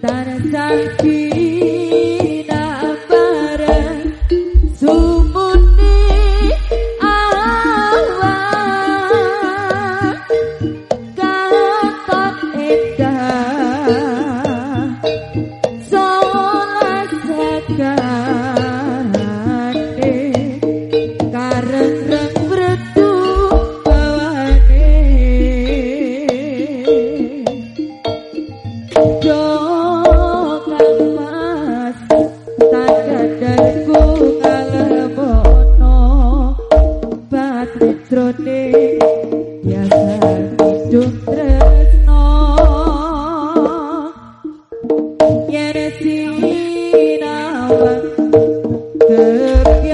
Para saber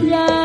Yeah.